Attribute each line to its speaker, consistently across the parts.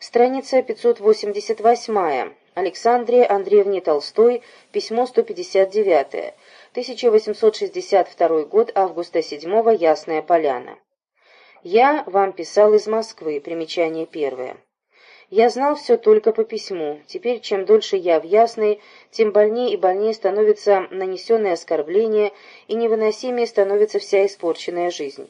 Speaker 1: Страница 588. Александре Андреевне Толстой, письмо 159. 1862 год, августа 7 Ясная Поляна. Я вам писал из Москвы, примечание первое. Я знал все только по письму. Теперь, чем дольше я в Ясной, тем больнее и больнее становится нанесенное оскорбление, и невыносимее становится вся испорченная жизнь.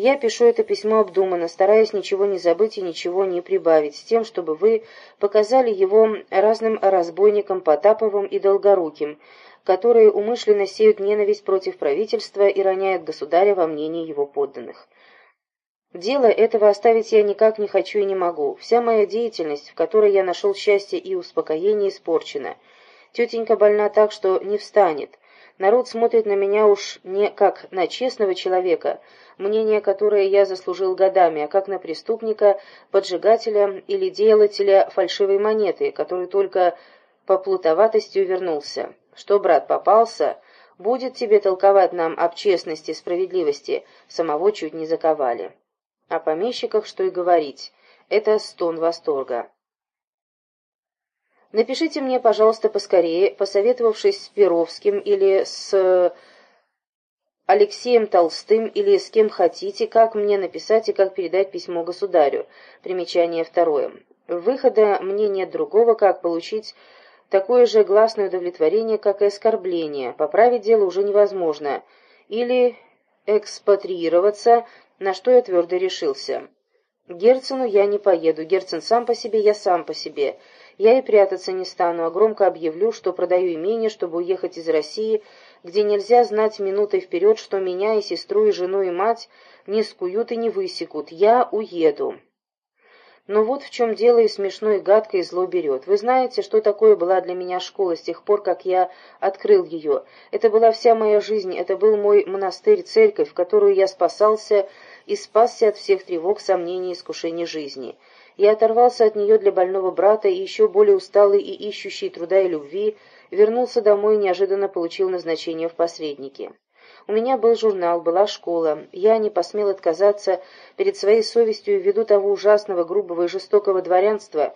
Speaker 1: Я пишу это письмо обдуманно, стараясь ничего не забыть и ничего не прибавить, с тем, чтобы вы показали его разным разбойникам Потаповым и Долгоруким, которые умышленно сеют ненависть против правительства и роняют государя во мнении его подданных. Дело этого оставить я никак не хочу и не могу. Вся моя деятельность, в которой я нашел счастье и успокоение, испорчена. Тетенька больна так, что не встанет. Народ смотрит на меня уж не как на честного человека, мнение которое я заслужил годами, а как на преступника, поджигателя или делателя фальшивой монеты, который только по плутоватости увернулся. Что, брат, попался? Будет тебе толковать нам об честности, справедливости, самого чуть не заковали. О помещиках что и говорить. Это стон восторга. Напишите мне, пожалуйста, поскорее, посоветовавшись с Перовским или с Алексеем Толстым или с кем хотите, как мне написать и как передать письмо государю. Примечание второе. Выхода мне нет другого, как получить такое же гласное удовлетворение, как и оскорбление. Поправить дело уже невозможно. Или экспатриироваться на что я твердо решился. Герцену я не поеду, Герцен сам по себе, я сам по себе. Я и прятаться не стану, а громко объявлю, что продаю имение, чтобы уехать из России, где нельзя знать минутой вперед, что меня и сестру, и жену, и мать не скуют и не высекут. Я уеду. Но вот в чем дело и смешно, и гадко, и зло берет. Вы знаете, что такое была для меня школа с тех пор, как я открыл ее. Это была вся моя жизнь, это был мой монастырь, церковь, в которую я спасался и спасся от всех тревог, сомнений и искушений жизни. Я оторвался от нее для больного брата и еще более усталый и ищущий труда и любви, вернулся домой и неожиданно получил назначение в посреднике. У меня был журнал, была школа. Я не посмел отказаться перед своей совестью ввиду того ужасного, грубого и жестокого дворянства,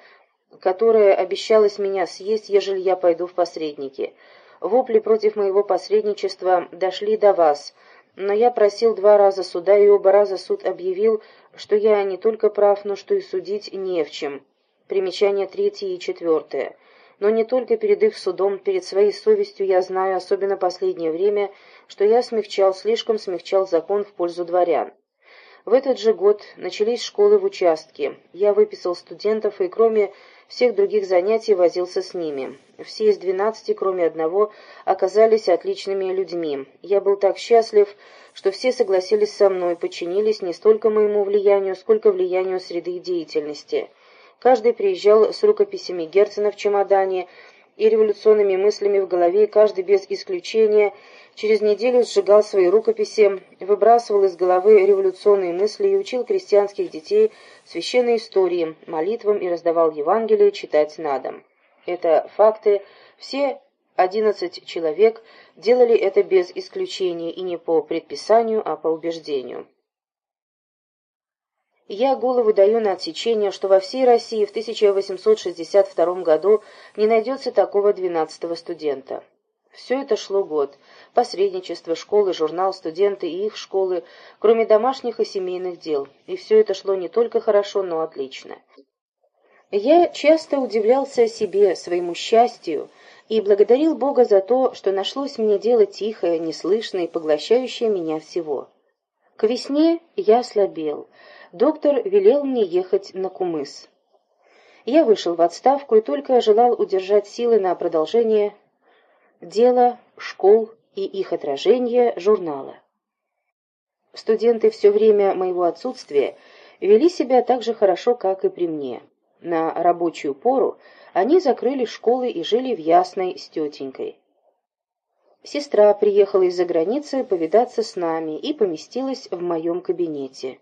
Speaker 1: которое обещалось меня съесть, ежели я пойду в посредники. Вопли против моего посредничества дошли до вас, но я просил два раза суда, и оба раза суд объявил, что я не только прав, но что и судить не в чем. Примечания третье и четвертое. Но не только перед их судом, перед своей совестью я знаю, особенно последнее время, что я смягчал, слишком смягчал закон в пользу дворян. В этот же год начались школы в участке. Я выписал студентов и, кроме всех других занятий, возился с ними. Все из двенадцати, кроме одного, оказались отличными людьми. Я был так счастлив, что все согласились со мной, подчинились не столько моему влиянию, сколько влиянию среды деятельности. Каждый приезжал с рукописями Герцена в чемодане и революционными мыслями в голове, каждый без исключения через неделю сжигал свои рукописи, выбрасывал из головы революционные мысли и учил крестьянских детей священной истории, молитвам и раздавал Евангелие читать на дом. Это факты, все одиннадцать человек делали это без исключения и не по предписанию, а по убеждению. Я голову даю на отсечение, что во всей России в 1862 году не найдется такого двенадцатого студента. Все это шло год. Посредничество, школы, журнал, студенты и их школы, кроме домашних и семейных дел. И все это шло не только хорошо, но отлично. Я часто удивлялся себе, своему счастью, и благодарил Бога за то, что нашлось мне дело тихое, неслышное и поглощающее меня всего. К весне я ослабел доктор велел мне ехать на Кумыс. Я вышел в отставку и только желал удержать силы на продолжение дела, школ и их отражения журнала. Студенты все время моего отсутствия вели себя так же хорошо, как и при мне. На рабочую пору они закрыли школы и жили в Ясной с тетенькой. Сестра приехала из-за границы повидаться с нами и поместилась в моем кабинете.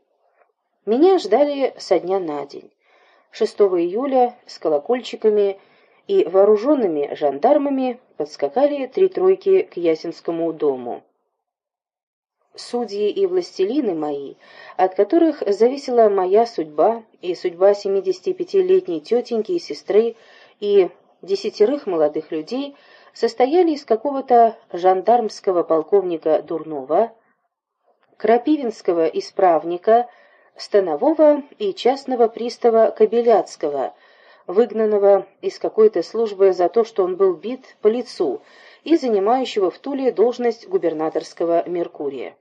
Speaker 1: Меня ждали со дня на день. 6 июля с колокольчиками и вооруженными жандармами подскакали три тройки к Ясинскому дому. судьи и властелины мои, от которых зависела моя судьба и судьба 75-летней тетеньки и сестры и десятерых молодых людей, состояли из какого-то жандармского полковника Дурнова, крапивинского исправника, станового и частного пристава Кобеляцкого, выгнанного из какой-то службы за то, что он был бит по лицу, и занимающего в Туле должность губернаторского Меркурия.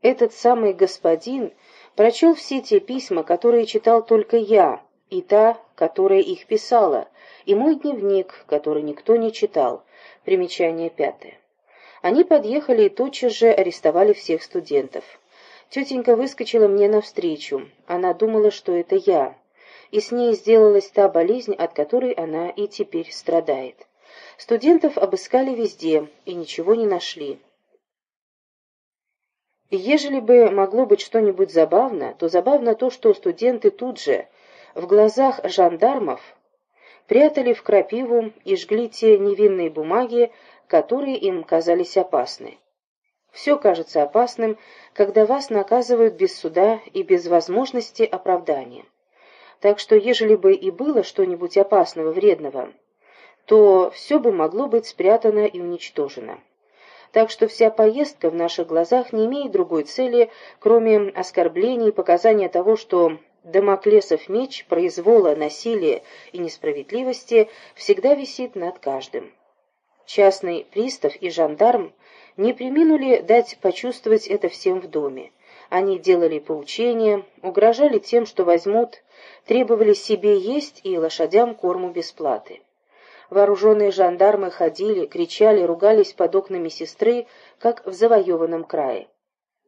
Speaker 1: Этот самый господин прочел все те письма, которые читал только я, и та, которая их писала, и мой дневник, который никто не читал. Примечание пятое. Они подъехали и тотчас же арестовали всех студентов. Тетенька выскочила мне навстречу. Она думала, что это я. И с ней сделалась та болезнь, от которой она и теперь страдает. Студентов обыскали везде и ничего не нашли. Ежели бы могло быть что-нибудь забавно, то забавно то, что студенты тут же, в глазах жандармов, прятали в крапиву и жгли те невинные бумаги, которые им казались опасны. Все кажется опасным, когда вас наказывают без суда и без возможности оправдания. Так что, ежели бы и было что-нибудь опасного, вредного, то все бы могло быть спрятано и уничтожено. Так что вся поездка в наших глазах не имеет другой цели, кроме оскорблений и показания того, что Дамоклесов меч произвола, насилия и несправедливости всегда висит над каждым. Частный пристав и жандарм не приминули дать почувствовать это всем в доме. Они делали поучения, угрожали тем, что возьмут, требовали себе есть и лошадям корму без платы. Вооруженные жандармы ходили, кричали, ругались под окнами сестры, как в завоеванном крае.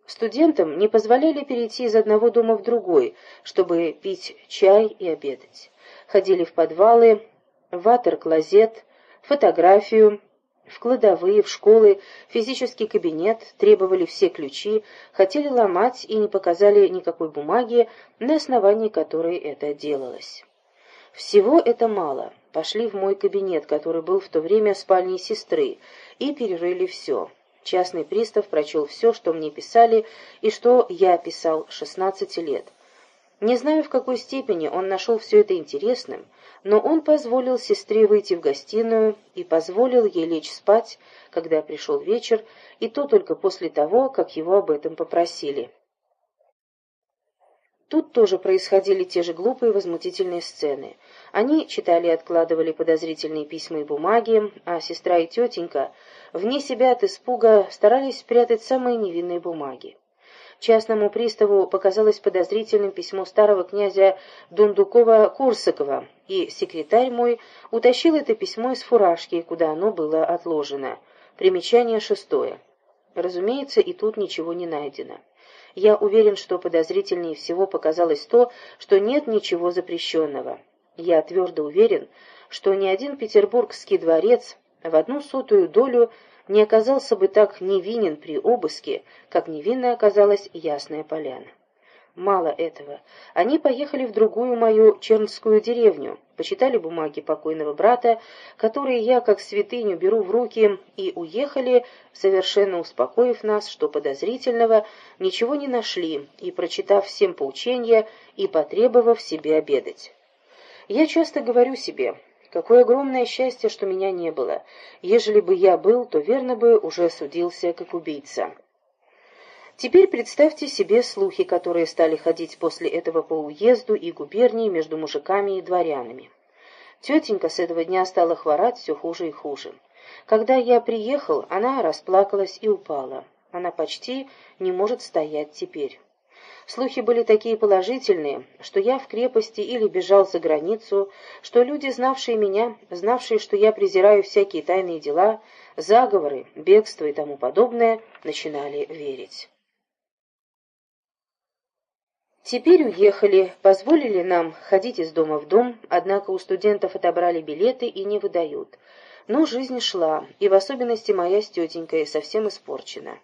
Speaker 1: Студентам не позволяли перейти из одного дома в другой, чтобы пить чай и обедать. Ходили в подвалы, в ватер-клозет, фотографию, в кладовые, в школы, физический кабинет, требовали все ключи, хотели ломать и не показали никакой бумаги, на основании которой это делалось. Всего это мало. Пошли в мой кабинет, который был в то время спальней сестры, и перерыли все. Частный пристав прочел все, что мне писали и что я писал 16 лет. Не знаю, в какой степени он нашел все это интересным, но он позволил сестре выйти в гостиную и позволил ей лечь спать, когда пришел вечер, и то только после того, как его об этом попросили. Тут тоже происходили те же глупые возмутительные сцены. Они читали и откладывали подозрительные письма и бумаги, а сестра и тетенька, вне себя от испуга, старались спрятать самые невинные бумаги. Частному приставу показалось подозрительным письмо старого князя Дундукова-Курсакова, и секретарь мой утащил это письмо из фуражки, куда оно было отложено. Примечание шестое. Разумеется, и тут ничего не найдено. Я уверен, что подозрительнее всего показалось то, что нет ничего запрещенного. Я твердо уверен, что ни один петербургский дворец в одну сотую долю не оказался бы так невинен при обыске, как невинно оказалась Ясная Поляна. Мало этого. Они поехали в другую мою чернскую деревню, почитали бумаги покойного брата, которые я, как святыню, беру в руки, и уехали, совершенно успокоив нас, что подозрительного ничего не нашли, и прочитав всем поучения, и потребовав себе обедать. Я часто говорю себе, какое огромное счастье, что меня не было. Ежели бы я был, то верно бы уже судился как убийца. Теперь представьте себе слухи, которые стали ходить после этого по уезду и губернии между мужиками и дворянами. Тетенька с этого дня стала хворать все хуже и хуже. Когда я приехал, она расплакалась и упала. Она почти не может стоять теперь. Слухи были такие положительные, что я в крепости или бежал за границу, что люди, знавшие меня, знавшие, что я презираю всякие тайные дела, заговоры, бегство и тому подобное, начинали верить. Теперь уехали, позволили нам ходить из дома в дом, однако у студентов отобрали билеты и не выдают. Но жизнь шла, и в особенности моя с тетенькой совсем испорчена.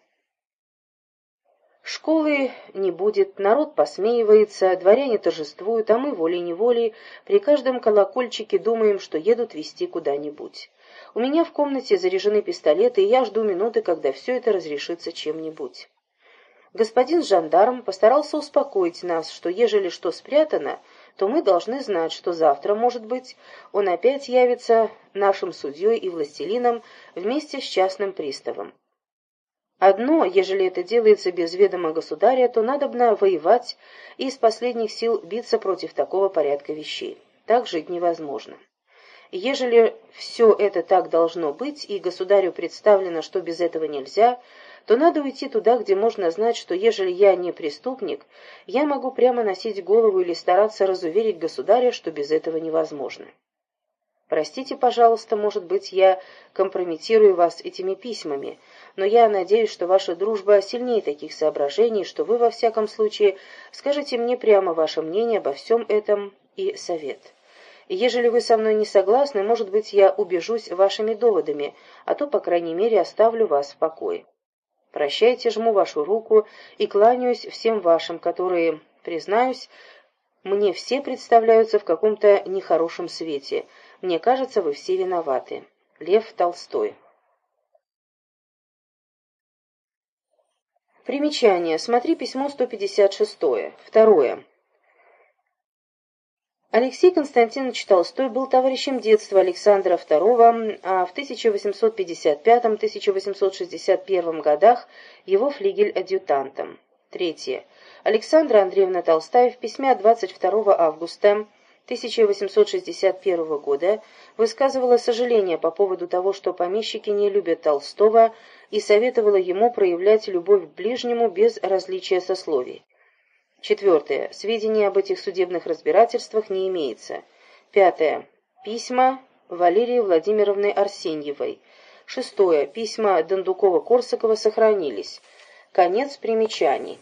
Speaker 1: Школы не будет, народ посмеивается, дворяне торжествуют, а мы волей-неволей при каждом колокольчике думаем, что едут вести куда-нибудь. У меня в комнате заряжены пистолеты, и я жду минуты, когда все это разрешится чем-нибудь. Господин жандарм постарался успокоить нас, что ежели что спрятано, то мы должны знать, что завтра, может быть, он опять явится нашим судьей и властелином вместе с частным приставом. Одно, ежели это делается без ведома государя, то надобно воевать и из последних сил биться против такого порядка вещей. Так жить невозможно. Ежели все это так должно быть, и государю представлено, что без этого нельзя, то надо уйти туда, где можно знать, что ежели я не преступник, я могу прямо носить голову или стараться разуверить государя, что без этого невозможно. Простите, пожалуйста, может быть, я компрометирую вас этими письмами, но я надеюсь, что ваша дружба сильнее таких соображений, что вы, во всяком случае, скажете мне прямо ваше мнение обо всем этом и совет. Ежели вы со мной не согласны, может быть, я убежусь вашими доводами, а то, по крайней мере, оставлю вас в покое. Прощайте, жму вашу руку и кланяюсь всем вашим, которые, признаюсь, мне все представляются в каком-то нехорошем свете. Мне кажется, вы все виноваты. Лев Толстой. Примечание. Смотри письмо 156. Второе. Алексей Константинович Толстой был товарищем детства Александра II, а в 1855-1861 годах его флигель-адъютантом. Третье. Александра Андреевна Толстая в письме от 22 августа 1861 года высказывала сожаление по поводу того, что помещики не любят Толстого и советовала ему проявлять любовь к ближнему без различия сословий. Четвертое. Сведений об этих судебных разбирательствах не имеется. Пятое. Письма Валерии Владимировны Арсеньевой. Шестое. Письма Дондукова-Корсакова сохранились. Конец примечаний.